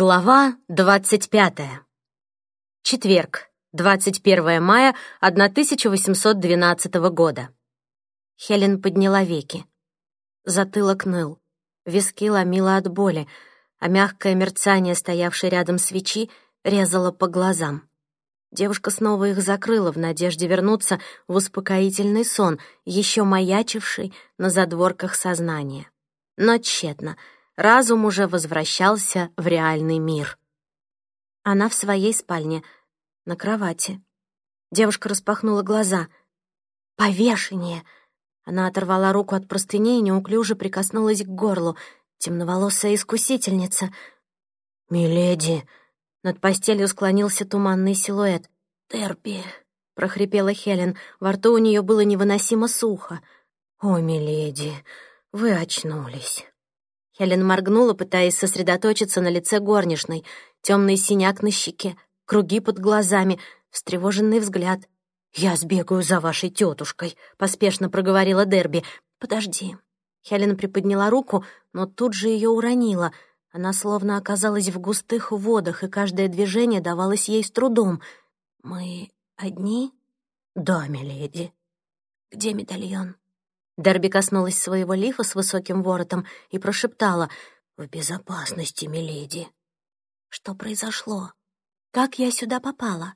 Глава 25. Четверг, 21 мая 1812 года. Хелен подняла веки. Затылок ныл, виски ломило от боли, а мягкое мерцание, стоявшей рядом свечи, резало по глазам. Девушка снова их закрыла в надежде вернуться в успокоительный сон, еще маячивший на задворках сознания. Но тщетно — разум уже возвращался в реальный мир. Она в своей спальне, на кровати. Девушка распахнула глаза. «Повешение!» Она оторвала руку от простыни и неуклюже прикоснулась к горлу. Темноволосая искусительница. «Миледи!» Над постелью склонился туманный силуэт. «Терпи!» — прохрипела Хелен. Во рту у нее было невыносимо сухо. «О, миледи, вы очнулись!» Хелен моргнула, пытаясь сосредоточиться на лице горничной. Темный синяк на щеке, круги под глазами, встревоженный взгляд. «Я сбегаю за вашей тетушкой», — поспешно проговорила Дерби. «Подожди». Хелен приподняла руку, но тут же ее уронила. Она словно оказалась в густых водах, и каждое движение давалось ей с трудом. «Мы одни?» «Да, миледи». «Где медальон?» Дерби коснулась своего лифа с высоким воротом и прошептала «В безопасности, миледи». «Что произошло? Как я сюда попала?»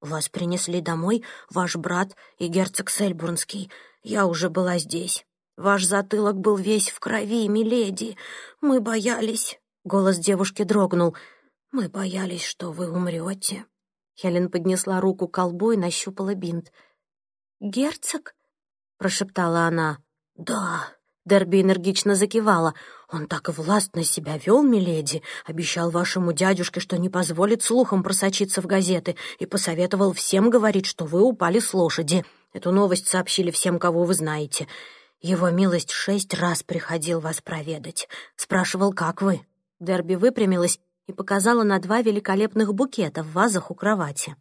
«Вас принесли домой ваш брат и герцог Сельбурнский. Я уже была здесь. Ваш затылок был весь в крови, миледи. Мы боялись...» Голос девушки дрогнул. «Мы боялись, что вы умрете». Хелен поднесла руку к колбу и нащупала бинт. «Герцог?» Прошептала она. «Да», — Дерби энергично закивала. «Он так властно себя вел, миледи, обещал вашему дядюшке, что не позволит слухам просочиться в газеты, и посоветовал всем говорить, что вы упали с лошади. Эту новость сообщили всем, кого вы знаете. Его милость шесть раз приходил вас проведать. Спрашивал, как вы». Дерби выпрямилась и показала на два великолепных букета в вазах у кровати.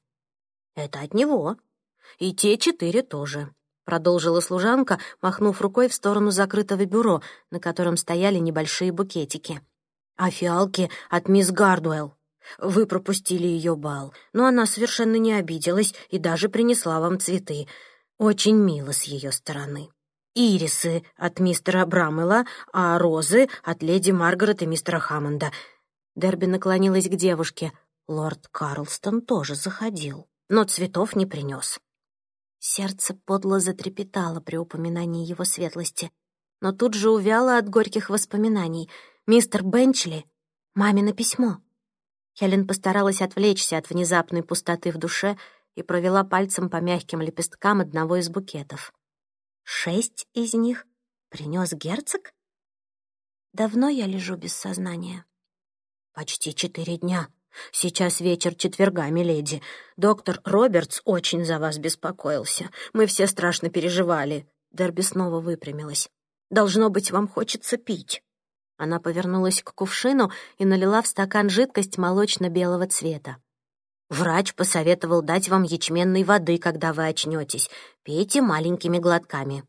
«Это от него. И те четыре тоже продолжила служанка, махнув рукой в сторону закрытого бюро, на котором стояли небольшие букетики. «А фиалки от мисс Гардуэлл. Вы пропустили ее бал, но она совершенно не обиделась и даже принесла вам цветы. Очень мило с ее стороны. Ирисы от мистера Брамела, а розы от леди Маргарет и мистера Хаммонда». Дерби наклонилась к девушке. Лорд Карлстон тоже заходил, но цветов не принес. Сердце подло затрепетало при упоминании его светлости, но тут же увяло от горьких воспоминаний. «Мистер Бенчли, мамино письмо». Хелен постаралась отвлечься от внезапной пустоты в душе и провела пальцем по мягким лепесткам одного из букетов. «Шесть из них принес герцог?» «Давно я лежу без сознания?» «Почти четыре дня», «Сейчас вечер четверга, миледи. Доктор Робертс очень за вас беспокоился. Мы все страшно переживали». Дерби снова выпрямилась. «Должно быть, вам хочется пить». Она повернулась к кувшину и налила в стакан жидкость молочно-белого цвета. «Врач посоветовал дать вам ячменной воды, когда вы очнетесь. Пейте маленькими глотками».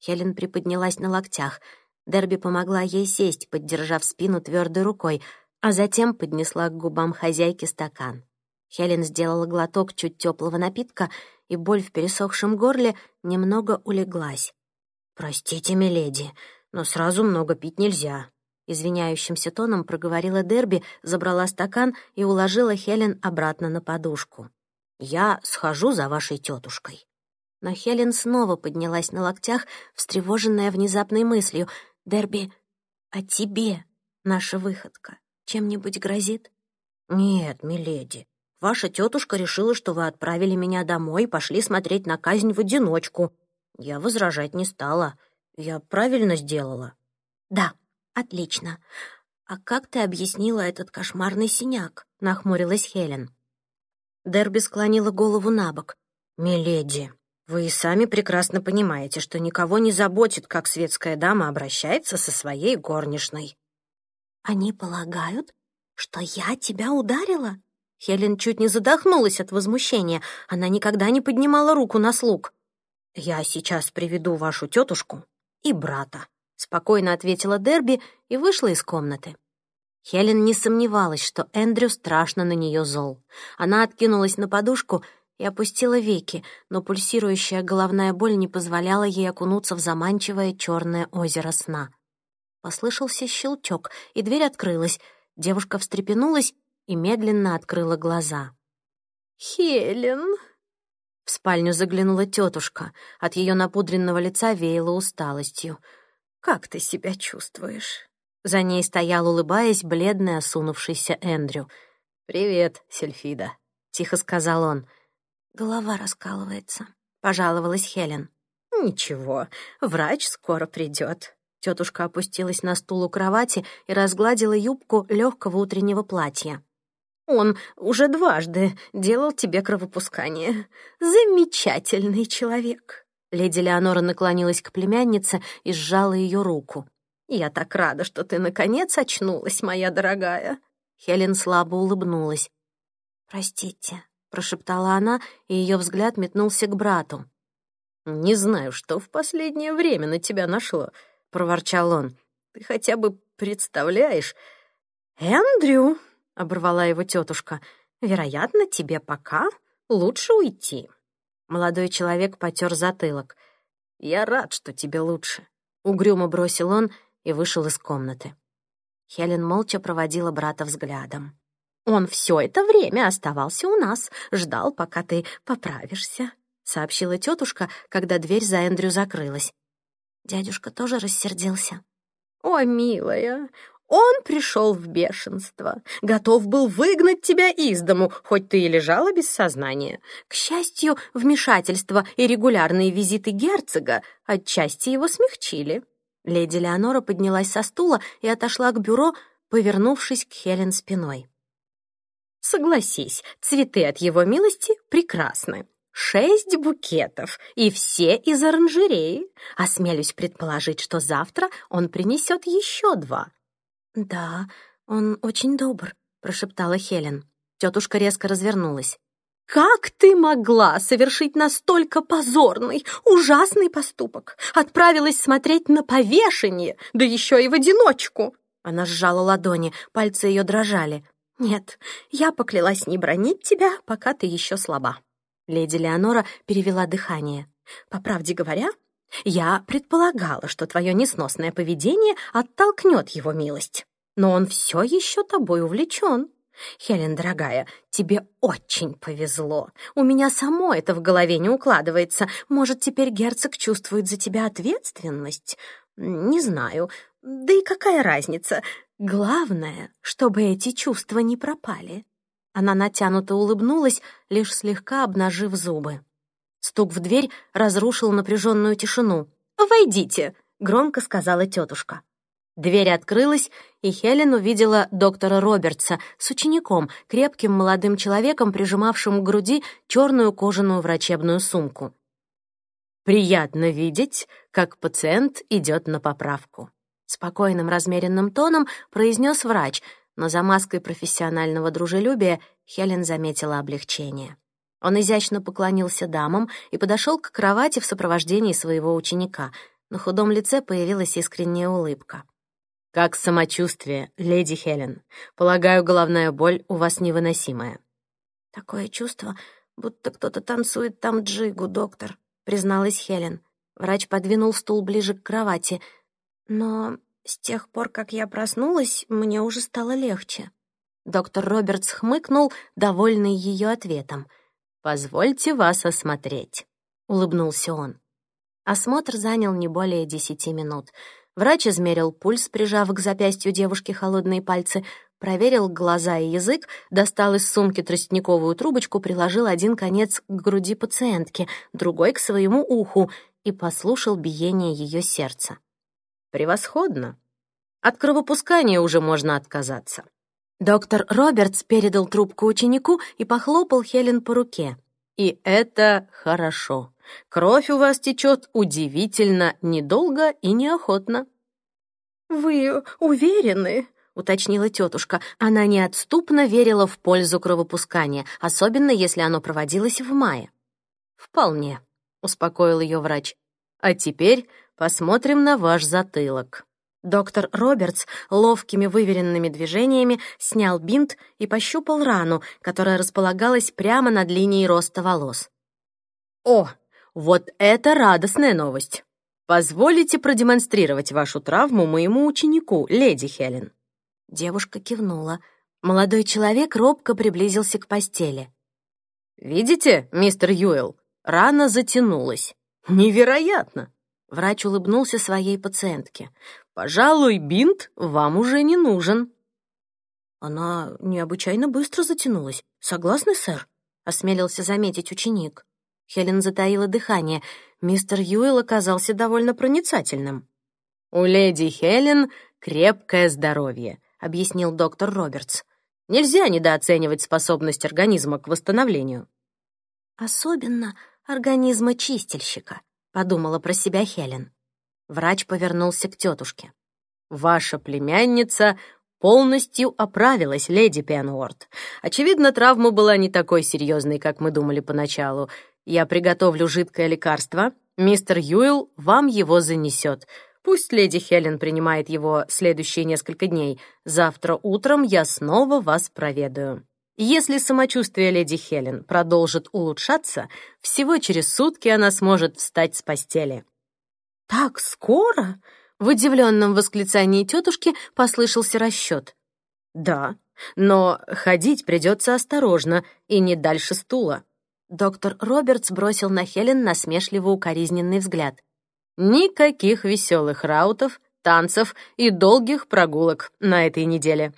Хелен приподнялась на локтях. Дерби помогла ей сесть, поддержав спину твердой рукой — а затем поднесла к губам хозяйки стакан. Хелен сделала глоток чуть теплого напитка, и боль в пересохшем горле немного улеглась. «Простите, миледи, но сразу много пить нельзя», — извиняющимся тоном проговорила Дерби, забрала стакан и уложила Хелен обратно на подушку. «Я схожу за вашей тетушкой». Но Хелен снова поднялась на локтях, встревоженная внезапной мыслью. «Дерби, а тебе наша выходка чем-нибудь грозит?» «Нет, миледи. Ваша тетушка решила, что вы отправили меня домой и пошли смотреть на казнь в одиночку. Я возражать не стала. Я правильно сделала?» «Да, отлично. А как ты объяснила этот кошмарный синяк?» — нахмурилась Хелен. Дерби склонила голову на бок. «Миледи, вы и сами прекрасно понимаете, что никого не заботит, как светская дама обращается со своей горничной». «Они полагают, что я тебя ударила?» Хелен чуть не задохнулась от возмущения. Она никогда не поднимала руку на слуг. «Я сейчас приведу вашу тетушку и брата», — спокойно ответила Дерби и вышла из комнаты. Хелен не сомневалась, что Эндрю страшно на нее зол. Она откинулась на подушку и опустила веки, но пульсирующая головная боль не позволяла ей окунуться в заманчивое черное озеро сна. Послышался щелчок, и дверь открылась. Девушка встрепенулась и медленно открыла глаза. «Хелен!» В спальню заглянула тетушка. От ее напудренного лица веяло усталостью. «Как ты себя чувствуешь?» За ней стоял, улыбаясь, бледный, осунувшийся Эндрю. «Привет, Сельфида», — тихо сказал он. «Голова раскалывается», — пожаловалась Хелен. «Ничего, врач скоро придет. Тетушка опустилась на стул у кровати и разгладила юбку легкого утреннего платья. «Он уже дважды делал тебе кровопускание. Замечательный человек!» Леди Леонора наклонилась к племяннице и сжала ее руку. «Я так рада, что ты наконец очнулась, моя дорогая!» Хелен слабо улыбнулась. «Простите», — прошептала она, и ее взгляд метнулся к брату. «Не знаю, что в последнее время на тебя нашло», — проворчал он. «Ты хотя бы представляешь...» «Эндрю», — оборвала его тетушка, — «вероятно, тебе пока лучше уйти». Молодой человек потер затылок. «Я рад, что тебе лучше», — угрюмо бросил он и вышел из комнаты. Хелен молча проводила брата взглядом. «Он все это время оставался у нас, ждал, пока ты поправишься», — сообщила тетушка, когда дверь за Эндрю закрылась. Дядюшка тоже рассердился. «О, милая, он пришел в бешенство, готов был выгнать тебя из дому, хоть ты и лежала без сознания. К счастью, вмешательство и регулярные визиты герцога отчасти его смягчили. Леди Леонора поднялась со стула и отошла к бюро, повернувшись к Хелен спиной. «Согласись, цветы от его милости прекрасны. Шесть букетов, и все из оранжереи. Осмелюсь предположить, что завтра он принесет еще два». «Да, он очень добр», — прошептала Хелен. Тетушка резко развернулась. Как ты могла совершить настолько позорный, ужасный поступок? Отправилась смотреть на повешение, да еще и в одиночку!» Она сжала ладони, пальцы ее дрожали. «Нет, я поклялась не бронить тебя, пока ты еще слаба». Леди Леонора перевела дыхание. «По правде говоря, я предполагала, что твое несносное поведение оттолкнет его милость. Но он все еще тобой увлечен. «Хелен, дорогая, тебе очень повезло. У меня само это в голове не укладывается. Может, теперь герцог чувствует за тебя ответственность? Не знаю. Да и какая разница? Главное, чтобы эти чувства не пропали». Она натянуто улыбнулась, лишь слегка обнажив зубы. Стук в дверь разрушил напряженную тишину. «Войдите!» — громко сказала тетушка. Дверь открылась, и Хелен увидела доктора Робертса с учеником, крепким молодым человеком, прижимавшим к груди черную кожаную врачебную сумку. «Приятно видеть, как пациент идет на поправку», — спокойным размеренным тоном произнес врач, но за маской профессионального дружелюбия Хелен заметила облегчение. Он изящно поклонился дамам и подошел к кровати в сопровождении своего ученика. На худом лице появилась искренняя улыбка. «Как самочувствие, леди Хелен? Полагаю, головная боль у вас невыносимая». «Такое чувство, будто кто-то танцует там джигу, доктор», — призналась Хелен. Врач подвинул стул ближе к кровати. «Но с тех пор, как я проснулась, мне уже стало легче». Доктор Робертс хмыкнул, довольный ее ответом. «Позвольте вас осмотреть», — улыбнулся он. Осмотр занял не более десяти минут — Врач измерил пульс, прижав к запястью девушки холодные пальцы, проверил глаза и язык, достал из сумки тростниковую трубочку, приложил один конец к груди пациентки, другой — к своему уху и послушал биение ее сердца. «Превосходно! От кровопускания уже можно отказаться». Доктор Робертс передал трубку ученику и похлопал Хелен по руке. «И это хорошо. Кровь у вас течет удивительно недолго и неохотно». «Вы уверены?» — уточнила тетушка. Она неотступно верила в пользу кровопускания, особенно если оно проводилось в мае. «Вполне», — успокоил ее врач. «А теперь посмотрим на ваш затылок». Доктор Робертс ловкими выверенными движениями снял бинт и пощупал рану, которая располагалась прямо над линией роста волос. «О, вот это радостная новость! Позволите продемонстрировать вашу травму моему ученику, леди Хелен?» Девушка кивнула. Молодой человек робко приблизился к постели. «Видите, мистер Юэлл, рана затянулась. Невероятно!» Врач улыбнулся своей пациентке. «Пожалуй, бинт вам уже не нужен». «Она необычайно быстро затянулась. Согласны, сэр?» — осмелился заметить ученик. Хелен затаила дыхание. Мистер Юэлл оказался довольно проницательным. «У леди Хелен крепкое здоровье», — объяснил доктор Робертс. «Нельзя недооценивать способность организма к восстановлению». «Особенно организма чистильщика», — подумала про себя Хелен. Врач повернулся к тетушке. «Ваша племянница полностью оправилась, леди Пенуорт. Очевидно, травма была не такой серьезной, как мы думали поначалу. Я приготовлю жидкое лекарство. Мистер Юэлл вам его занесет. Пусть леди Хелен принимает его следующие несколько дней. Завтра утром я снова вас проведаю. Если самочувствие леди Хелен продолжит улучшаться, всего через сутки она сможет встать с постели». «Так скоро?» В удивленном восклицании тетушки послышался расчет. «Да, но ходить придется осторожно и не дальше стула». Доктор Робертс бросил на Хелен насмешливо-укоризненный взгляд. «Никаких веселых раутов, танцев и долгих прогулок на этой неделе».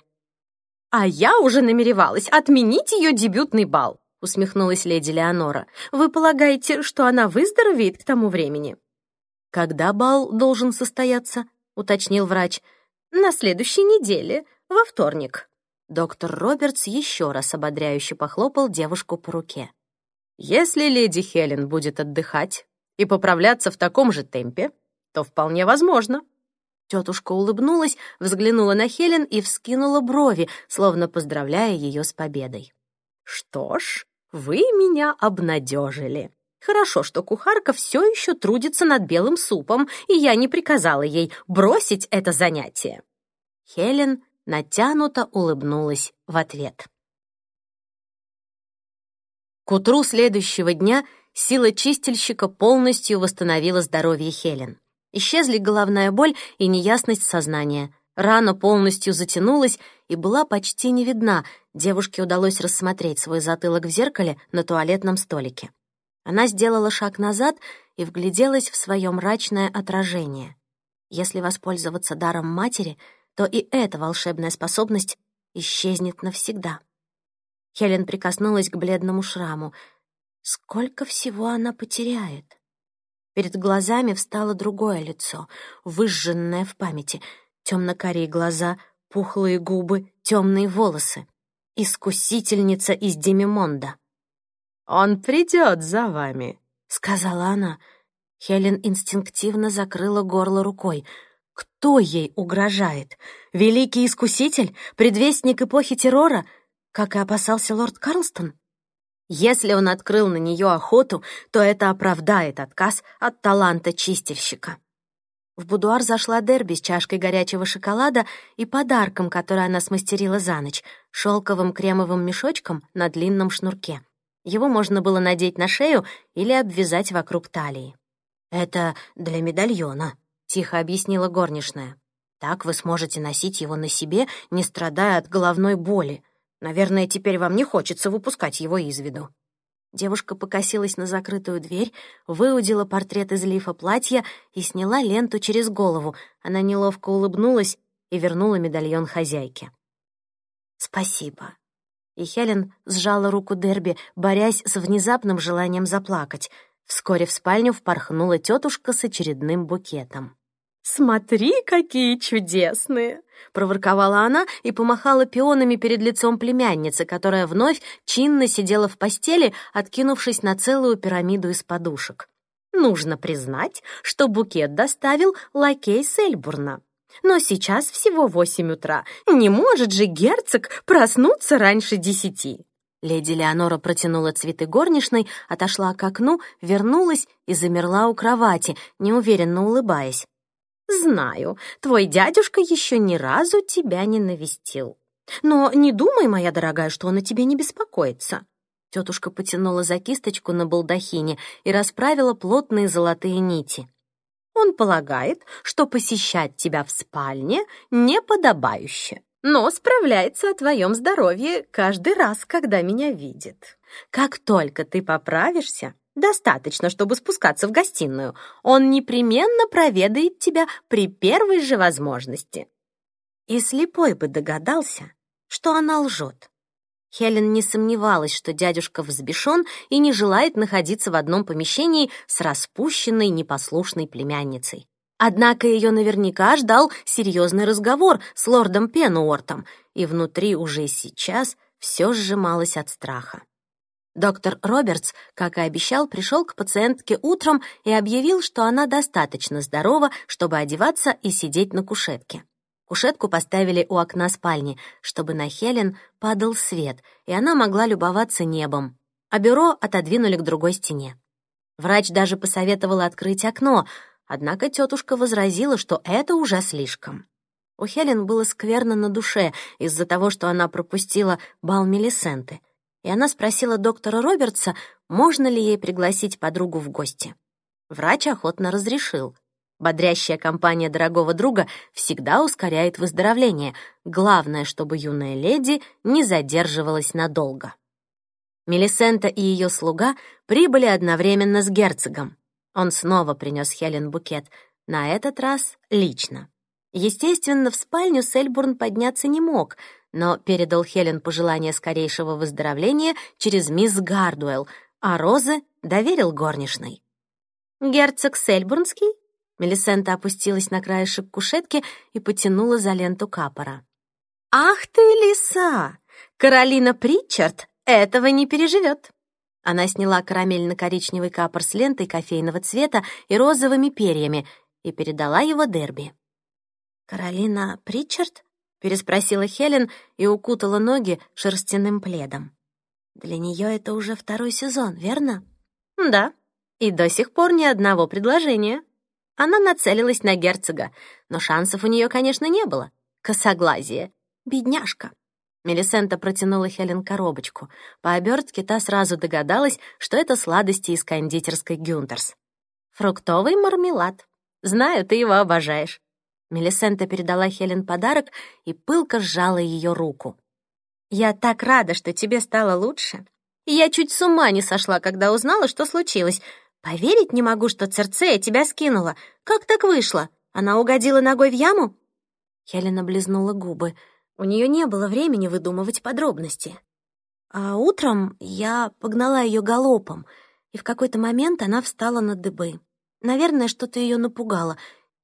«А я уже намеревалась отменить ее дебютный бал», — усмехнулась леди Леонора. «Вы полагаете, что она выздоровеет к тому времени?» «Когда бал должен состояться?» — уточнил врач. «На следующей неделе, во вторник». Доктор Робертс еще раз ободряюще похлопал девушку по руке. «Если леди Хелен будет отдыхать и поправляться в таком же темпе, то вполне возможно». Тетушка улыбнулась, взглянула на Хелен и вскинула брови, словно поздравляя ее с победой. «Что ж, вы меня обнадежили. Хорошо, что кухарка все еще трудится над белым супом, и я не приказала ей бросить это занятие». Хелен натянуто улыбнулась в ответ. К утру следующего дня сила чистильщика полностью восстановила здоровье Хелен. Исчезли головная боль и неясность сознания. Рана полностью затянулась и была почти не видна. Девушке удалось рассмотреть свой затылок в зеркале на туалетном столике. Она сделала шаг назад и вгляделась в свое мрачное отражение. Если воспользоваться даром матери, то и эта волшебная способность исчезнет навсегда. Хелен прикоснулась к бледному шраму. Сколько всего она потеряет? Перед глазами встало другое лицо, выжженное в памяти. Темно-карие глаза, пухлые губы, темные волосы. Искусительница из Демимонда. «Он придет за вами», — сказала она. Хелен инстинктивно закрыла горло рукой. Кто ей угрожает? Великий искуситель? Предвестник эпохи террора? Как и опасался лорд Карлстон? Если он открыл на нее охоту, то это оправдает отказ от таланта чистильщика. В будуар зашла Дерби с чашкой горячего шоколада и подарком, который она смастерила за ночь, шелковым кремовым мешочком на длинном шнурке. Его можно было надеть на шею или обвязать вокруг талии. «Это для медальона», — тихо объяснила горничная. «Так вы сможете носить его на себе, не страдая от головной боли. Наверное, теперь вам не хочется выпускать его из виду». Девушка покосилась на закрытую дверь, выудила портрет из лифа платья и сняла ленту через голову. Она неловко улыбнулась и вернула медальон хозяйке. «Спасибо», и Хелен сжала руку Дерби, борясь с внезапным желанием заплакать. Вскоре в спальню впорхнула тетушка с очередным букетом. «Смотри, какие чудесные!» — проворковала она и помахала пионами перед лицом племянницы, которая вновь чинно сидела в постели, откинувшись на целую пирамиду из подушек. «Нужно признать, что букет доставил лакей Сельбурна. Но сейчас всего восемь утра. Не может же герцог проснуться раньше десяти. Леди Леонора протянула цветы горничной, отошла к окну, вернулась и замерла у кровати, неуверенно улыбаясь. Знаю, твой дядюшка еще ни разу тебя не навестил. Но не думай, моя дорогая, что он о тебе не беспокоится. Тетушка потянула за кисточку на балдахине и расправила плотные золотые нити. Он полагает, что посещать тебя в спальне неподобающе, но справляется о твоем здоровье каждый раз, когда меня видит. Как только ты поправишься, достаточно, чтобы спускаться в гостиную, он непременно проведает тебя при первой же возможности. И слепой бы догадался, что она лжет. Хелен не сомневалась, что дядюшка взбешен и не желает находиться в одном помещении с распущенной непослушной племянницей. Однако ее наверняка ждал серьезный разговор с лордом Пенуортом, и внутри уже сейчас все сжималось от страха. Доктор Робертс, как и обещал, пришел к пациентке утром и объявил, что она достаточно здорова, чтобы одеваться и сидеть на кушетке. Кушетку поставили у окна спальни, чтобы на Хелен падал свет, и она могла любоваться небом, а бюро отодвинули к другой стене. Врач даже посоветовал открыть окно, однако тетушка возразила, что это уже слишком. У Хелен было скверно на душе из-за того, что она пропустила бал Мелисенты, и она спросила доктора Робертса, можно ли ей пригласить подругу в гости. Врач охотно разрешил — Бодрящая компания дорогого друга всегда ускоряет выздоровление. Главное, чтобы юная леди не задерживалась надолго. Мелисента и ее слуга прибыли одновременно с герцогом. Он снова принес Хелен букет, на этот раз лично. Естественно, в спальню Сельбурн подняться не мог, но передал Хелен пожелание скорейшего выздоровления через мисс Гардуэлл, а розы доверил горничной. «Герцог Сельбурнский Мелисента опустилась на краешек кушетки и потянула за ленту капора. «Ах ты, лиса! Каролина Притчард этого не переживет!» Она сняла карамельно-коричневый капор с лентой кофейного цвета и розовыми перьями и передала его Дерби. «Каролина Притчард?» — переспросила Хелен и укутала ноги шерстяным пледом. «Для нее это уже второй сезон, верно?» «Да, и до сих пор ни одного предложения», она нацелилась на герцога, но шансов у нее, конечно, не было. Косоглазие. Бедняжка. Мелисента протянула Хелен коробочку. По обертке та сразу догадалась, что это сладости из кондитерской Гюнтерс. «Фруктовый мармелад. Знаю, ты его обожаешь». Мелисента передала Хелен подарок и пылко сжала ее руку. «Я так рада, что тебе стало лучше. Я чуть с ума не сошла, когда узнала, что случилось. Поверить не могу, что Церцея тебя скинула. Как так вышло? Она угодила ногой в яму?» Хелена облизнула губы. У нее не было времени выдумывать подробности. А утром я погнала ее галопом, и в какой-то момент она встала на дыбы. Наверное, что-то ее напугало.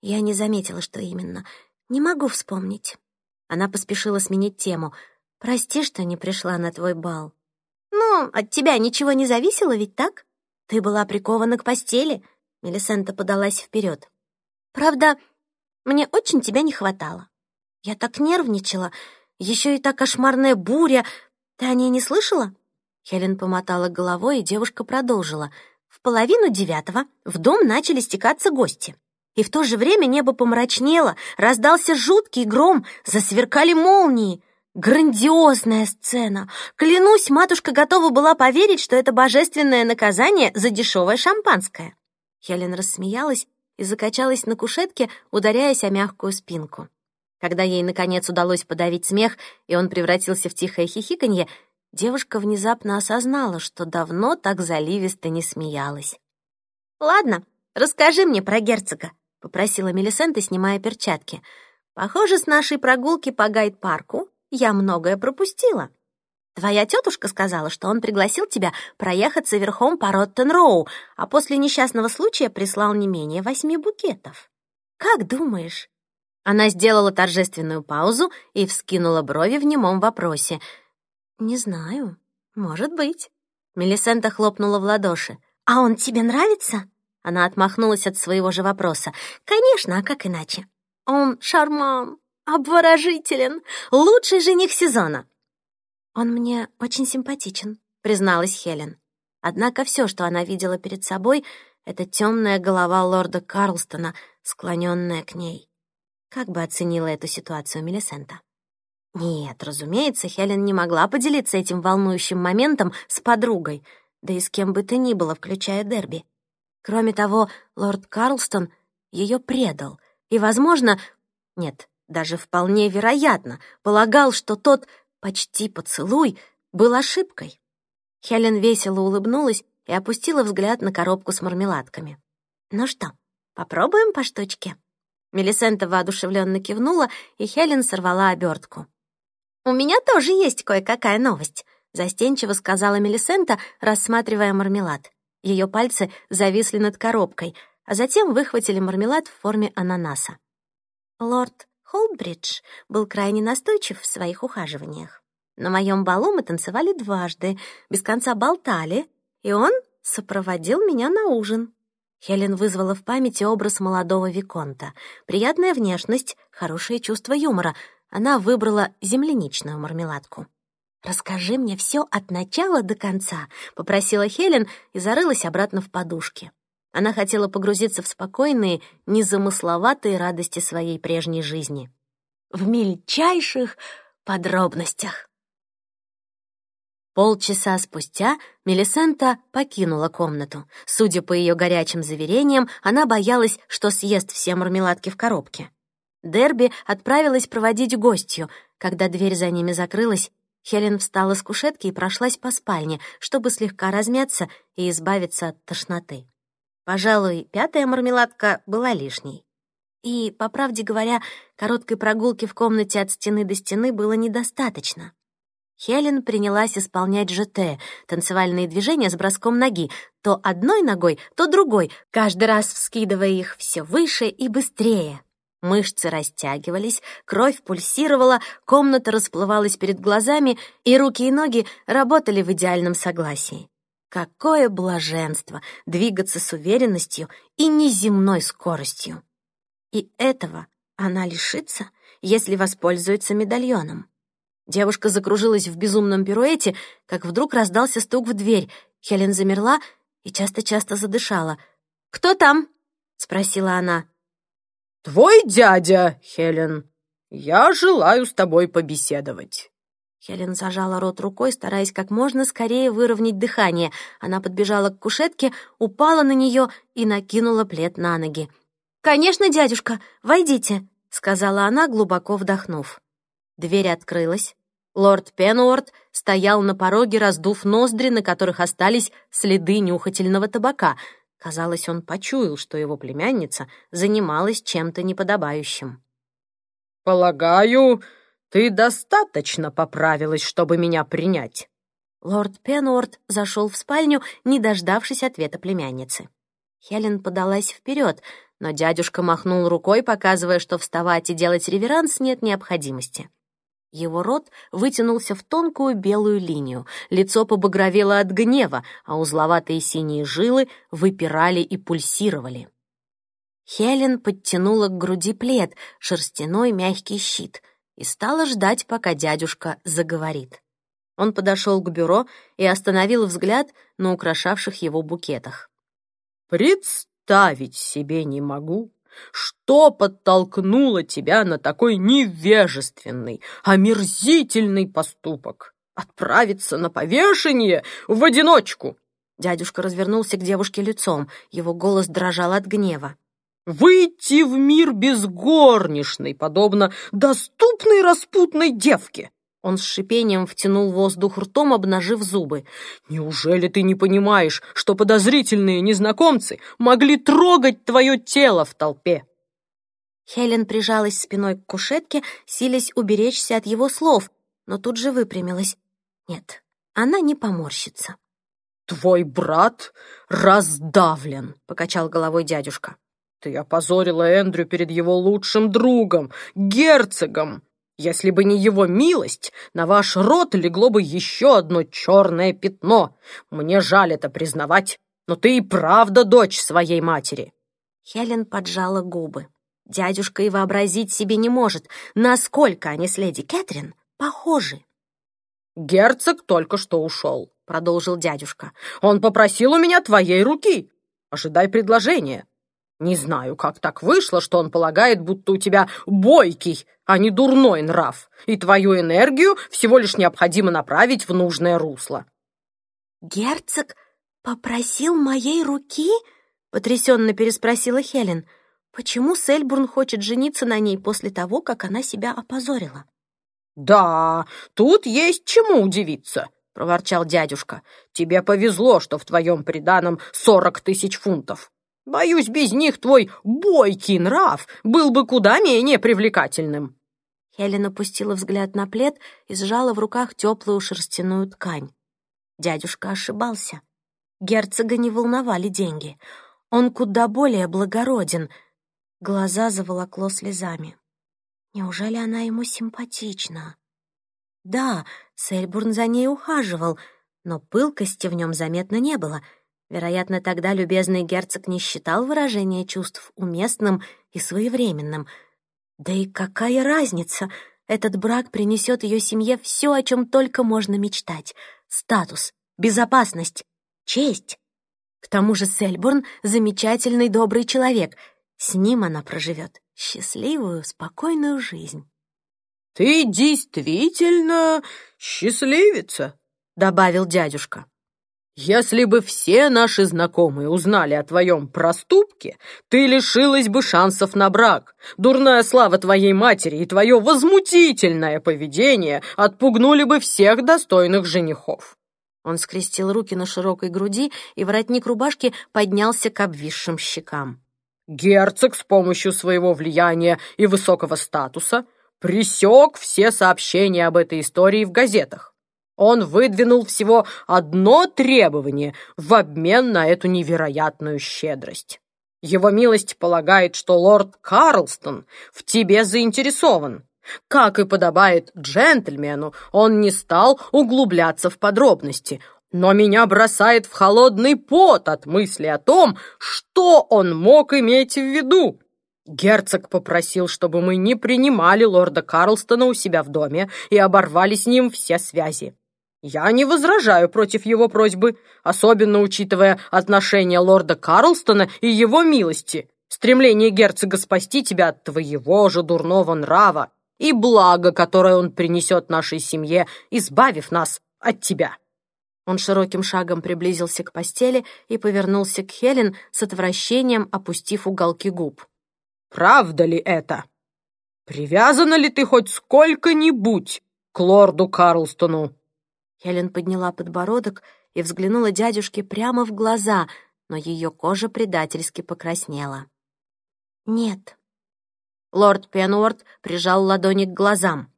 Я не заметила, что именно. Не могу вспомнить. Она поспешила сменить тему. «Прости, что не пришла на твой бал». «Ну, от тебя ничего не зависело, ведь так?» «Ты была прикована к постели?» Мелисента подалась вперед. «Правда, мне очень тебя не хватало. Я так нервничала. Еще и та кошмарная буря. Ты о ней не слышала?» Хелен помотала головой, и девушка продолжила. В половину девятого в дом начали стекаться гости. И в то же время небо помрачнело, раздался жуткий гром, засверкали молнии. Грандиозная сцена! Клянусь, матушка готова была поверить, что это божественное наказание за дешевое шампанское. Хелен рассмеялась и закачалась на кушетке, ударяясь о мягкую спинку. Когда ей, наконец, удалось подавить смех, и он превратился в тихое хихиканье, девушка внезапно осознала, что давно так заливисто не смеялась. «Ладно, расскажи мне про герцога», — попросила Мелисента, снимая перчатки. «Похоже, с нашей прогулки по гайд-парку я многое пропустила. Твоя тетушка сказала, что он пригласил тебя проехаться верхом по Роттен-Роу, а после несчастного случая прислал не менее восьми букетов. Как думаешь?» Она сделала торжественную паузу и вскинула брови в немом вопросе. «Не знаю. Может быть». Мелисента хлопнула в ладоши. «А он тебе нравится?» Она отмахнулась от своего же вопроса. «Конечно, а как иначе?» «Он шарман, обворожителен, лучший жених сезона». «Он мне очень симпатичен», — призналась Хелен. Однако все, что она видела перед собой, — это темная голова лорда Карлстона, склоненная к ней. Как бы оценила эту ситуацию Мелисента? Нет, разумеется, Хелен не могла поделиться этим волнующим моментом с подругой, да и с кем бы то ни было, включая Дерби. Кроме того, лорд Карлстон ее предал, и, возможно, нет, даже вполне вероятно, полагал, что тот почти поцелуй был ошибкой. Хелен весело улыбнулась и опустила взгляд на коробку с мармеладками. «Ну что, попробуем по штучке?» Мелисента воодушевленно кивнула, и Хелен сорвала обертку. «У меня тоже есть кое-какая новость», — застенчиво сказала Мелисента, рассматривая мармелад. Ее пальцы зависли над коробкой, а затем выхватили мармелад в форме ананаса. Лорд Холбридж был крайне настойчив в своих ухаживаниях. На моем балу мы танцевали дважды, без конца болтали, и он сопроводил меня на ужин. Хелен вызвала в памяти образ молодого Виконта. Приятная внешность, хорошее чувство юмора. Она выбрала земляничную мармеладку. «Расскажи мне все от начала до конца», — попросила Хелен и зарылась обратно в подушки. Она хотела погрузиться в спокойные, незамысловатые радости своей прежней жизни. В мельчайших подробностях. Полчаса спустя Мелисента покинула комнату. Судя по ее горячим заверениям, она боялась, что съест все мармеладки в коробке. Дерби отправилась проводить гостью. Когда дверь за ними закрылась, Хелен встала с кушетки и прошлась по спальне, чтобы слегка размяться и избавиться от тошноты. Пожалуй, пятая мармеладка была лишней. И, по правде говоря, короткой прогулки в комнате от стены до стены было недостаточно. Хелен принялась исполнять ЖТ, танцевальные движения с броском ноги, то одной ногой, то другой, каждый раз вскидывая их все выше и быстрее. Мышцы растягивались, кровь пульсировала, комната расплывалась перед глазами, и руки и ноги работали в идеальном согласии. Какое блаженство двигаться с уверенностью и неземной скоростью! И этого она лишится, если воспользуется медальоном. Девушка закружилась в безумном пируэте, как вдруг раздался стук в дверь. Хелен замерла и часто-часто задышала. «Кто там?» — спросила она. «Твой дядя, Хелен. Я желаю с тобой побеседовать». Хелен зажала рот рукой, стараясь как можно скорее выровнять дыхание. Она подбежала к кушетке, упала на нее и накинула плед на ноги. «Конечно, дядюшка, войдите», — сказала она, глубоко вдохнув. Дверь открылась. Лорд Пенуорт стоял на пороге, раздув ноздри, на которых остались следы нюхательного табака. Казалось, он почуял, что его племянница занималась чем-то неподобающим. «Полагаю, ты достаточно поправилась, чтобы меня принять». Лорд Пенуорт зашел в спальню, не дождавшись ответа племянницы. Хелен подалась вперед, но дядюшка махнул рукой, показывая, что вставать и делать реверанс нет необходимости. Его рот вытянулся в тонкую белую линию, лицо побагровело от гнева, а узловатые синие жилы выпирали и пульсировали. Хелен подтянула к груди плед, шерстяной мягкий щит, и стала ждать, пока дядюшка заговорит. Он подошел к бюро и остановил взгляд на украшавших его букетах. «Представить себе не могу, что подтолкнуло тебя на такой невежественный, омерзительный поступок? Отправиться на повешение в одиночку?» Дядюшка развернулся к девушке лицом, его голос дрожал от гнева. «Выйти в мир без горничной, подобно доступной распутной девке!» Он с шипением втянул воздух ртом, обнажив зубы. «Неужели ты не понимаешь, что подозрительные незнакомцы могли трогать твое тело в толпе?» Хелен прижалась спиной к кушетке, силясь уберечься от его слов, но тут же выпрямилась. Нет, она не поморщится. «Твой брат раздавлен», — покачал головой дядюшка. «Ты опозорила Эндрю перед его лучшим другом, герцогом. Если бы не его милость, на ваш рот легло бы еще одно черное пятно. Мне жаль это признавать, но ты и правда дочь своей матери». Хелен поджала губы. Дядюшка и вообразить себе не может, насколько они с леди Кэтрин похожи. «Герцог только что ушел», — продолжил дядюшка. «Он попросил у меня твоей руки. Ожидай предложения. Не знаю, как так вышло, что он полагает, будто у тебя бойкий, а не дурной нрав, и твою энергию всего лишь необходимо направить в нужное русло». «Герцог попросил моей руки?» — потрясенно переспросила Хелен. «Почему Сельбурн хочет жениться на ней после того, как она себя опозорила?» «Да, тут есть чему удивиться», — проворчал дядюшка. «Тебе повезло, что в твоем приданом сорок тысяч фунтов. Боюсь, без них твой бойкий нрав был бы куда менее привлекательным». Хелен опустила взгляд на плед и сжала в руках теплую шерстяную ткань. Дядюшка ошибался. Герцога не волновали деньги. Он куда более благороден. Глаза заволокло слезами. Неужели она ему симпатична? Да, Сельбурн за ней ухаживал, но пылкости в нем заметно не было — Вероятно, тогда любезный герцог не считал выражение чувств уместным и своевременным. Да и какая разница? Этот брак принесет ее семье все, о чем только можно мечтать. Статус, безопасность, честь. К тому же Сельбурн — замечательный добрый человек. С ним она проживет счастливую, спокойную жизнь. «Ты действительно счастливица», — добавил дядюшка. Если бы все наши знакомые узнали о твоем проступке, ты лишилась бы шансов на брак. Дурная слава твоей матери и твое возмутительное поведение отпугнули бы всех достойных женихов». Он скрестил руки на широкой груди, и воротник рубашки поднялся к обвисшим щекам. «Герцог с помощью своего влияния и высокого статуса пресек все сообщения об этой истории в газетах. Он выдвинул всего одно требование в обмен на эту невероятную щедрость. Его милость полагает, что лорд Карлстон в тебе заинтересован. Как и подобает джентльмену, он не стал углубляться в подробности, но меня бросает в холодный пот от мысли о том, что он мог иметь в виду. Герцог попросил, чтобы мы не принимали лорда Карлстона у себя в доме и оборвали с ним все связи. Я не возражаю против его просьбы, особенно учитывая отношение лорда Карлстона и его милости, стремление герцога спасти тебя от твоего же дурного нрава и благо, которое он принесет нашей семье, избавив нас от тебя». Он широким шагом приблизился к постели и повернулся к Хелен с отвращением, опустив уголки губ. «Правда ли это? Привязана ли ты хоть сколько-нибудь к лорду Карлстону?» Хелен подняла подбородок и взглянула дядюшке прямо в глаза, но ее кожа предательски покраснела. «Нет». Лорд Пенуорт прижал ладони к глазам.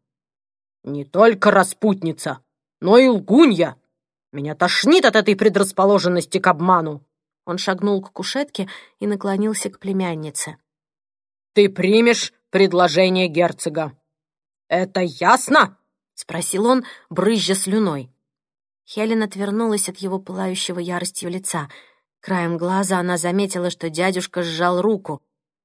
«Не только распутница, но и лгунья. Меня тошнит от этой предрасположенности к обману». Он шагнул к кушетке и наклонился к племяннице. «Ты примешь предложение герцога. Это ясно?» — спросил он, брызжа слюной. Хелен отвернулась от его пылающего яростью лица. Краем глаза она заметила, что дядюшка сжал руку.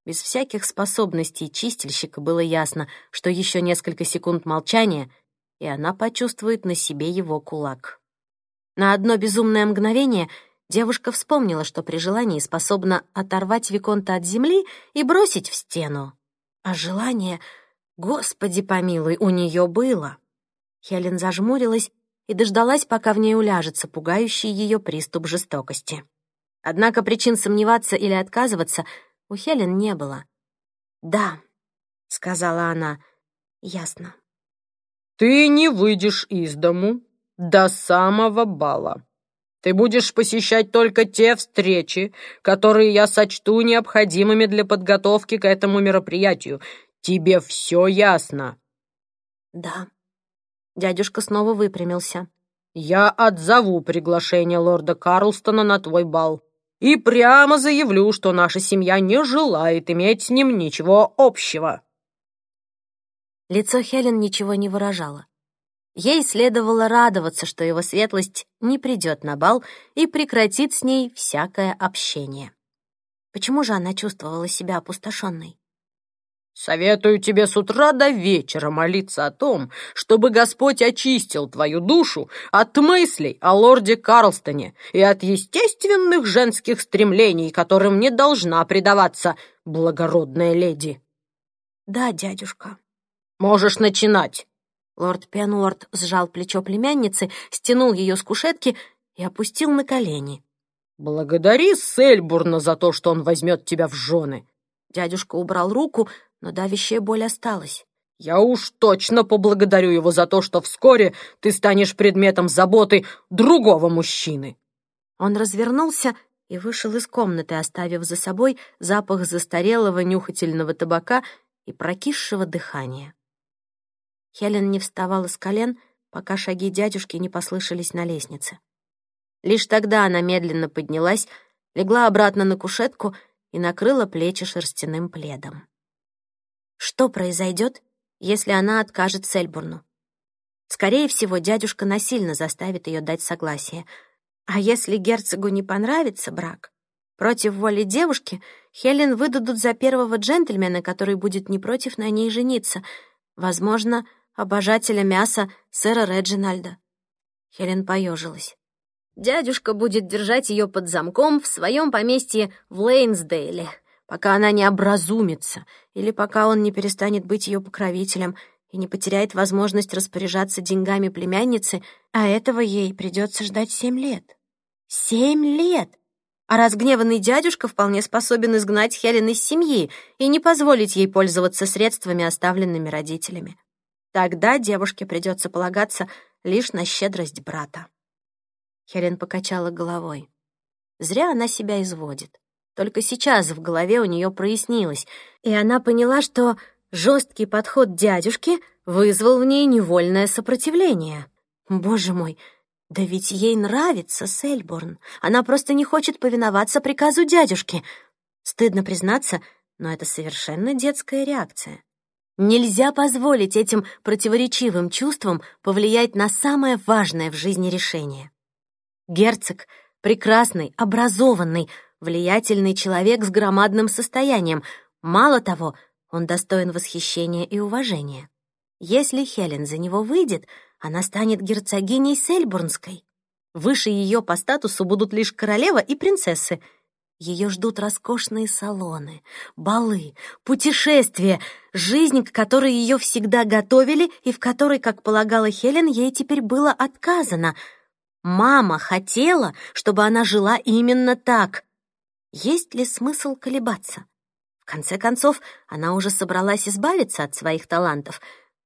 Без всяких способностей чистильщика было ясно, что еще несколько секунд молчания, и она почувствует на себе его кулак. На одно безумное мгновение девушка вспомнила, что при желании способна оторвать Виконта от земли и бросить в стену. А желание, господи помилуй, у нее было. Хелен зажмурилась и дождалась, пока в ней уляжется пугающий ее приступ жестокости. Однако причин сомневаться или отказываться у Хелен не было. «Да», — сказала она, — «ясно». «Ты не выйдешь из дому до самого бала. Ты будешь посещать только те встречи, которые я сочту необходимыми для подготовки к этому мероприятию. Тебе все ясно?» «Да», Дядюшка снова выпрямился. «Я отзову приглашение лорда Карлстона на твой бал и прямо заявлю, что наша семья не желает иметь с ним ничего общего». Лицо Хелен ничего не выражало. Ей следовало радоваться, что его светлость не придет на бал и прекратит с ней всякое общение. Почему же она чувствовала себя опустошенной? Советую тебе с утра до вечера молиться о том, чтобы Господь очистил твою душу от мыслей о лорде Карлстоне и от естественных женских стремлений, которым не должна предаваться благородная леди. Да, дядюшка. Можешь начинать. Лорд Пенуорт сжал плечо племянницы, стянул ее с кушетки и опустил на колени. «Благодари Сельбурна за то, что он возьмет тебя в жены». Дядюшка убрал руку, но давящая боль осталась. «Я уж точно поблагодарю его за то, что вскоре ты станешь предметом заботы другого мужчины». Он развернулся и вышел из комнаты, оставив за собой запах застарелого нюхательного табака и прокисшего дыхания. Хелен не вставала с колен, пока шаги дядюшки не послышались на лестнице. Лишь тогда она медленно поднялась, легла обратно на кушетку и накрыла плечи шерстяным пледом. Что произойдет, если она откажет Сельбурну? Скорее всего, дядюшка насильно заставит ее дать согласие. А если герцогу не понравится брак, против воли девушки Хелен выдадут за первого джентльмена, который будет не против на ней жениться, возможно, обожателя мяса сэра Реджинальда. Хелен поежилась. Дядюшка будет держать ее под замком в своем поместье в Лейнсдейле, пока она не образумится или пока он не перестанет быть ее покровителем и не потеряет возможность распоряжаться деньгами племянницы, а этого ей придется ждать семь лет. Семь лет! А разгневанный дядюшка вполне способен изгнать Хелен из семьи и не позволить ей пользоваться средствами, оставленными родителями. Тогда девушке придется полагаться лишь на щедрость брата. Хелен покачала головой. Зря она себя изводит. Только сейчас в голове у нее прояснилось, и она поняла, что жесткий подход дядюшки вызвал в ней невольное сопротивление. Боже мой, да ведь ей нравится Сельборн. Она просто не хочет повиноваться приказу дядюшки. Стыдно признаться, но это совершенно детская реакция. Нельзя позволить этим противоречивым чувствам повлиять на самое важное в жизни решение. Герцог — прекрасный, образованный, влиятельный человек с громадным состоянием. Мало того, он достоин восхищения и уважения. Если Хелен за него выйдет, она станет герцогиней Сельбурнской. Выше ее по статусу будут лишь королева и принцессы. Ее ждут роскошные салоны, балы, путешествия, жизнь, к которой ее всегда готовили и в которой, как полагала Хелен, ей теперь было отказано. Мама хотела, чтобы она жила именно так. Есть ли смысл колебаться? В конце концов, она уже собралась избавиться от своих талантов.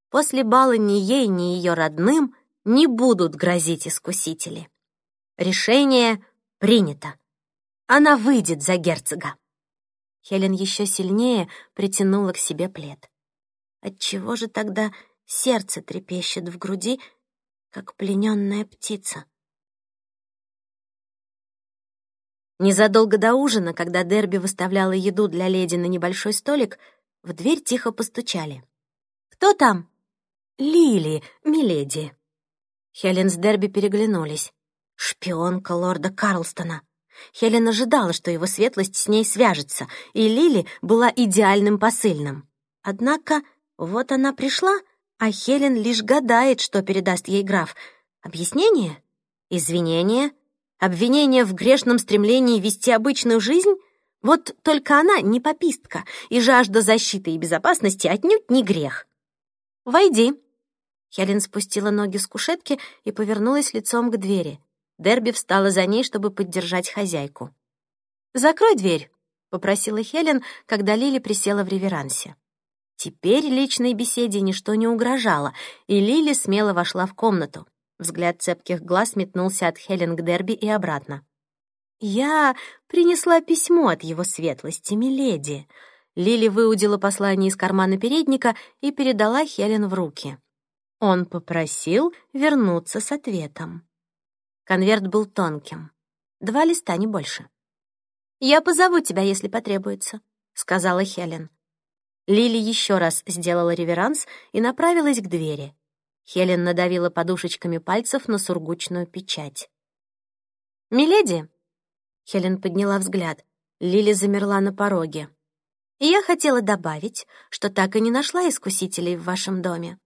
После бала ни ей, ни ее родным не будут грозить искусители. Решение принято. Она выйдет за герцога. Хелен еще сильнее притянула к себе плед. Отчего же тогда сердце трепещет в груди, как плененная птица? Незадолго до ужина, когда Дерби выставляла еду для леди на небольшой столик, в дверь тихо постучали. «Кто там?» «Лили, миледи». Хелен с Дерби переглянулись. «Шпионка лорда Карлстона». Хелен ожидала, что его светлость с ней свяжется, и Лили была идеальным посыльным. Однако вот она пришла, а Хелен лишь гадает, что передаст ей граф. Объяснение? Извинение? Обвинение в грешном стремлении вести обычную жизнь? Вот только она не попистка, и жажда защиты и безопасности отнюдь не грех. «Войди». Хелен спустила ноги с кушетки и повернулась лицом к двери. Дерби встала за ней, чтобы поддержать хозяйку. «Закрой дверь», — попросила Хелен, когда Лили присела в реверансе. Теперь личной беседе ничто не угрожало, и Лили смело вошла в комнату. Взгляд цепких глаз метнулся от Хелен к Дерби и обратно. «Я принесла письмо от его светлости, миледи». Лили выудила послание из кармана передника и передала Хелен в руки. Он попросил вернуться с ответом. Конверт был тонким. Два листа, не больше. «Я позову тебя, если потребуется», — сказала Хелен. Лили еще раз сделала реверанс и направилась к двери. Хелен надавила подушечками пальцев на сургучную печать. «Миледи!» Хелен подняла взгляд. Лили замерла на пороге. Я хотела добавить, что так и не нашла искусителей в вашем доме.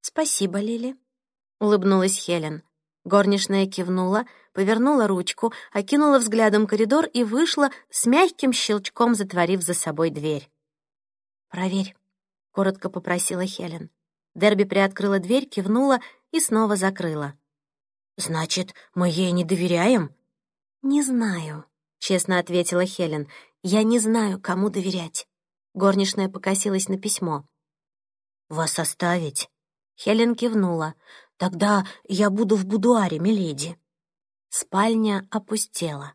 «Спасибо, Лили», — улыбнулась Хелен. Горничная кивнула, повернула ручку, окинула взглядом коридор и вышла, с мягким щелчком затворив за собой дверь. «Проверь», — коротко попросила Хелен. Дерби приоткрыла дверь, кивнула и снова закрыла. «Значит, мы ей не доверяем?» «Не знаю», — честно ответила Хелен. «Я не знаю, кому доверять». Горничная покосилась на письмо. «Вас оставить?» Хелен кивнула. «Тогда я буду в будуаре, миледи». Спальня опустела.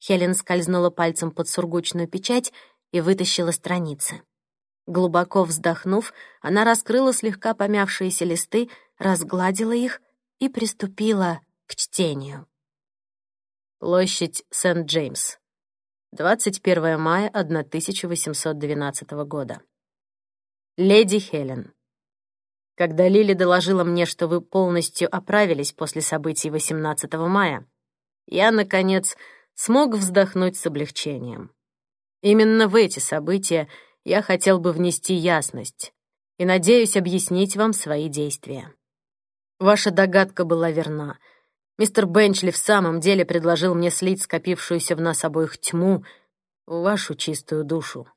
Хелен скользнула пальцем под сургучную печать и вытащила страницы. Глубоко вздохнув, она раскрыла слегка помявшиеся листы, разгладила их и приступила к чтению. Площадь Сент-Джеймс. 21 мая 1812 года. Леди Хелен. Когда Лили доложила мне, что вы полностью оправились после событий 18 мая, я, наконец, смог вздохнуть с облегчением. Именно в эти события я хотел бы внести ясность и надеюсь объяснить вам свои действия. Ваша догадка была верна. Мистер Бенчли в самом деле предложил мне слить скопившуюся в нас обоих тьму в вашу чистую душу.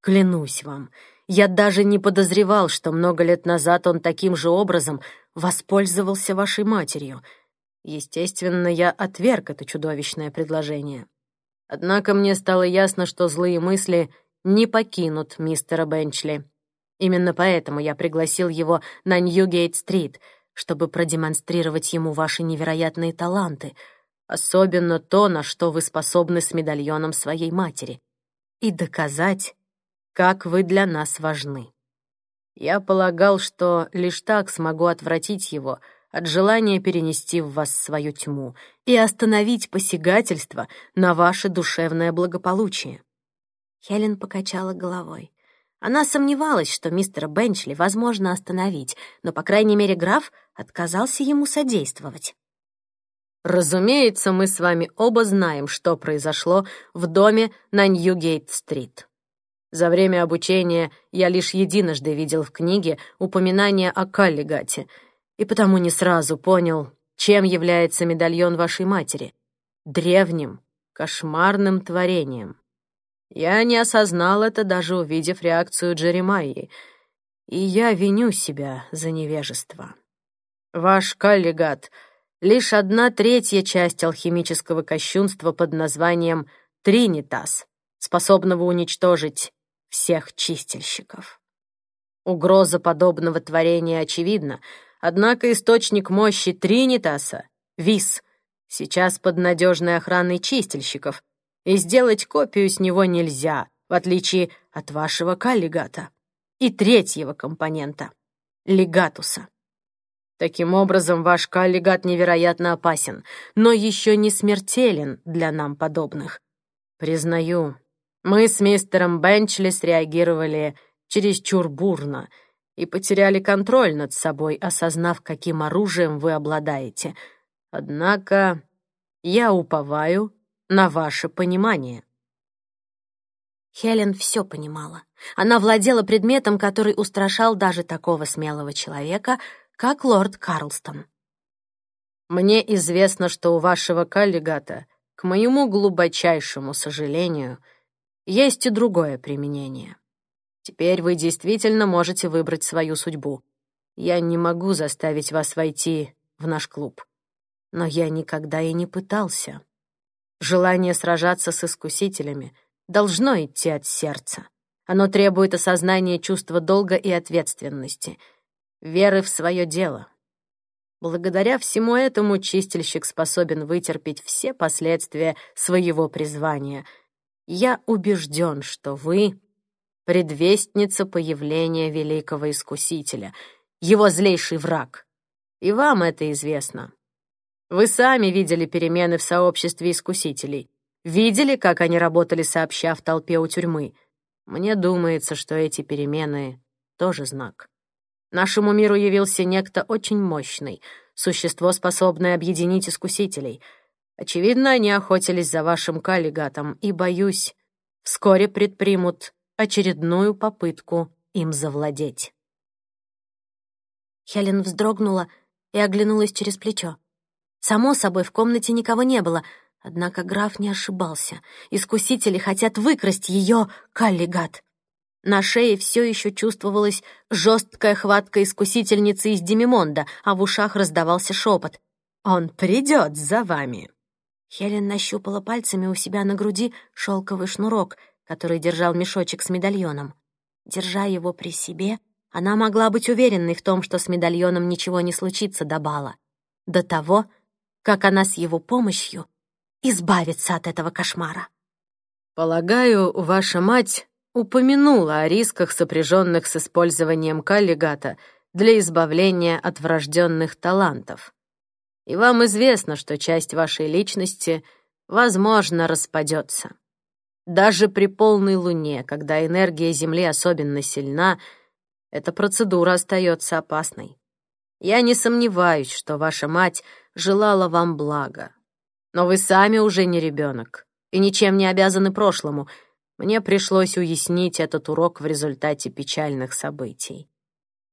Клянусь вам, я даже не подозревал, что много лет назад он таким же образом воспользовался вашей матерью. Естественно, я отверг это чудовищное предложение. Однако мне стало ясно, что злые мысли не покинут мистера Бенчли. Именно поэтому я пригласил его на Ньюгейт-стрит — чтобы продемонстрировать ему ваши невероятные таланты, особенно то, на что вы способны с медальоном своей матери, и доказать, как вы для нас важны. Я полагал, что лишь так смогу отвратить его от желания перенести в вас свою тьму и остановить посягательство на ваше душевное благополучие. Хелен покачала головой. Она сомневалась, что мистера Бенчли возможно остановить, но, по крайней мере, граф отказался ему содействовать. «Разумеется, мы с вами оба знаем, что произошло в доме на Ньюгейт-стрит. За время обучения я лишь единожды видел в книге упоминание о Каллигате, и потому не сразу понял, чем является медальон вашей матери — древним, кошмарным творением. Я не осознал это, даже увидев реакцию Джеремайи, и я виню себя за невежество. Ваш коллегат — лишь одна третья часть алхимического кощунства под названием Тринитас, способного уничтожить всех чистильщиков. Угроза подобного творения очевидна, однако источник мощи Тринитаса — Вис — сейчас под надежной охраной чистильщиков, и сделать копию с него нельзя, в отличие от вашего каллигата и третьего компонента — легатуса. Таким образом, ваш каллигат невероятно опасен, но еще не смертелен для нам подобных. Признаю, мы с мистером Бенчли среагировали чересчур бурно и потеряли контроль над собой, осознав, каким оружием вы обладаете. Однако я уповаю на ваше понимание». Хелен все понимала. Она владела предметом, который устрашал даже такого смелого человека, как лорд Карлстон. «Мне известно, что у вашего коллегата, к моему глубочайшему сожалению, есть и другое применение. Теперь вы действительно можете выбрать свою судьбу. Я не могу заставить вас войти в наш клуб. Но я никогда и не пытался. Желание сражаться с искусителями должно идти от сердца. Оно требует осознания чувства долга и ответственности, веры в свое дело. Благодаря всему этому чистильщик способен вытерпеть все последствия своего призвания. Я убежден, что вы — предвестница появления великого искусителя, его злейший враг. И вам это известно. Вы сами видели перемены в сообществе искусителей. Видели, как они работали сообща в толпе у тюрьмы. Мне думается, что эти перемены — тоже знак. Нашему миру явился некто очень мощный, существо, способное объединить искусителей. Очевидно, они охотились за вашим каллигатом, и, боюсь, вскоре предпримут очередную попытку им завладеть. Хелен вздрогнула и оглянулась через плечо. Само собой, в комнате никого не было, однако граф не ошибался. Искусители хотят выкрасть ее, Каллигат. На шее все еще чувствовалась жесткая хватка искусительницы из Демимонда, а в ушах раздавался шепот. «Он придет за вами!» Хелен нащупала пальцами у себя на груди шелковый шнурок, который держал мешочек с медальоном. Держа его при себе, она могла быть уверенной в том, что с медальоном ничего не случится до бала. До того, как она с его помощью избавится от этого кошмара. «Полагаю, ваша мать упомянула о рисках, сопряженных с использованием каллигата для избавления от врожденных талантов. И вам известно, что часть вашей личности, возможно, распадется. Даже при полной луне, когда энергия Земли особенно сильна, эта процедура остается опасной. Я не сомневаюсь, что ваша мать желала вам блага. Но вы сами уже не ребенок и ничем не обязаны прошлому — мне пришлось уяснить этот урок в результате печальных событий.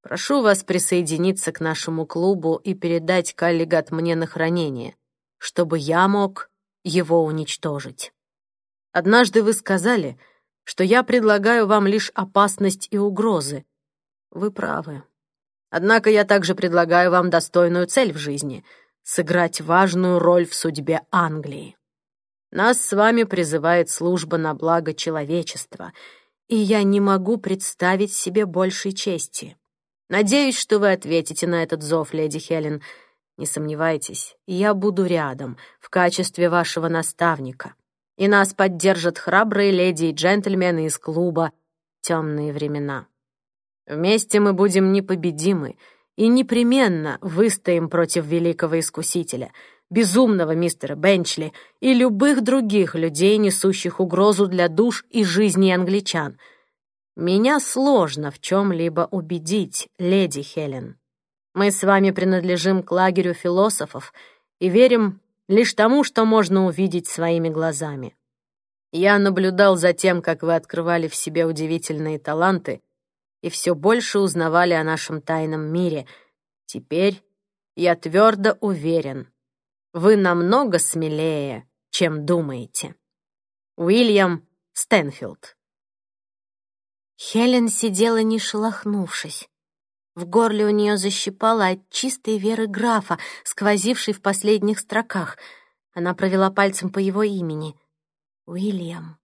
Прошу вас присоединиться к нашему клубу и передать коллегат мне на хранение, чтобы я мог его уничтожить. Однажды вы сказали, что я предлагаю вам лишь опасность и угрозы. Вы правы. Однако я также предлагаю вам достойную цель в жизни — сыграть важную роль в судьбе Англии. Нас с вами призывает служба на благо человечества, и я не могу представить себе большей чести. Надеюсь, что вы ответите на этот зов, леди Хелен. Не сомневайтесь, я буду рядом в качестве вашего наставника. И нас поддержат храбрые леди и джентльмены из клуба «Темные времена». Вместе мы будем непобедимы и непременно выстоим против великого искусителя — безумного мистера Бенчли и любых других людей, несущих угрозу для душ и жизни англичан. Меня сложно в чем-либо убедить, леди Хелен. Мы с вами принадлежим к лагерю философов и верим лишь тому, что можно увидеть своими глазами. Я наблюдал за тем, как вы открывали в себе удивительные таланты и все больше узнавали о нашем тайном мире. Теперь я твердо уверен, вы намного смелее, чем думаете. Уильям Стэнфилд Хелен сидела не шелохнувшись. В горле у нее защипало от чистой веры графа, сквозившей в последних строках. Она провела пальцем по его имени. Уильям.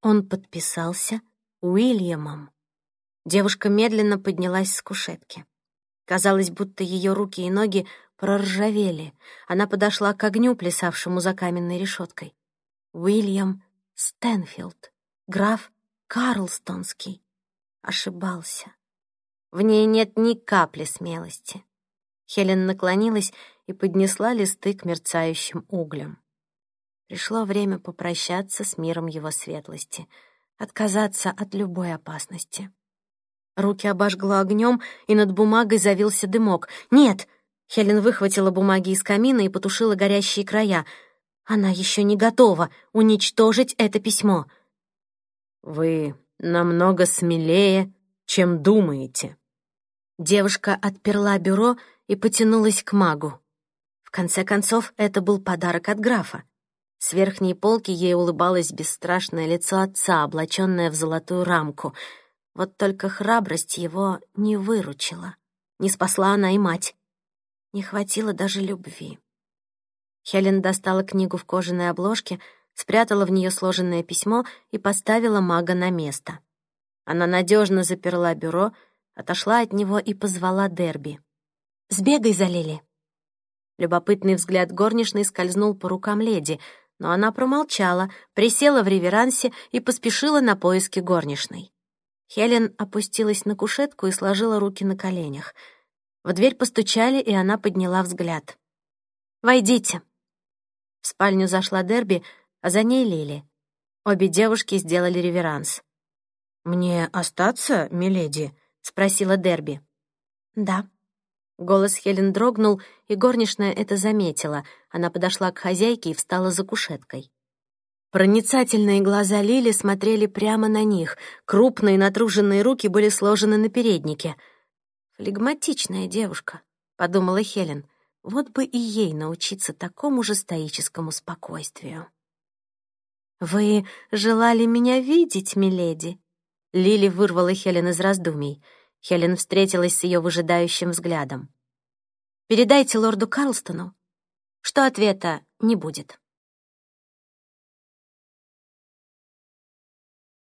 Он подписался Уильямом. Девушка медленно поднялась с кушетки. Казалось, будто ее руки и ноги проржавели. Она подошла к огню, плясавшему за каменной решеткой. Уильям Стэнфилд, граф Карлстонский. Ошибался. В ней нет ни капли смелости. Хелен наклонилась и поднесла листы к мерцающим углям. Пришло время попрощаться с миром его светлости, отказаться от любой опасности. Руки обожгло огнем, и над бумагой завился дымок. «Нет!» Хелен выхватила бумаги из камина и потушила горящие края. Она еще не готова уничтожить это письмо. «Вы намного смелее, чем думаете». Девушка отперла бюро и потянулась к магу. В конце концов, это был подарок от графа. С верхней полки ей улыбалось бесстрашное лицо отца, облаченное в золотую рамку. Вот только храбрость его не выручила. Не спасла она и мать. Не хватило даже любви. Хелен достала книгу в кожаной обложке, спрятала в нее сложенное письмо и поставила мага на место. Она надежно заперла бюро, отошла от него и позвала Дерби. «Сбегай за Лили». Любопытный взгляд горничной скользнул по рукам леди, но она промолчала, присела в реверансе и поспешила на поиски горничной. Хелен опустилась на кушетку и сложила руки на коленях — в дверь постучали, и она подняла взгляд. «Войдите». В спальню зашла Дерби, а за ней Лили. Обе девушки сделали реверанс. «Мне остаться, миледи?» — спросила Дерби. «Да». Голос Хелен дрогнул, и горничная это заметила. Она подошла к хозяйке и встала за кушеткой. Проницательные глаза Лили смотрели прямо на них, крупные натруженные руки были сложены на переднике. «Флегматичная девушка», — подумала Хелен, — «вот бы и ей научиться такому же стоическому спокойствию». «Вы желали меня видеть, миледи?» Лили вырвала Хелен из раздумий. Хелен встретилась с ее выжидающим взглядом. «Передайте лорду Карлстону, что ответа не будет».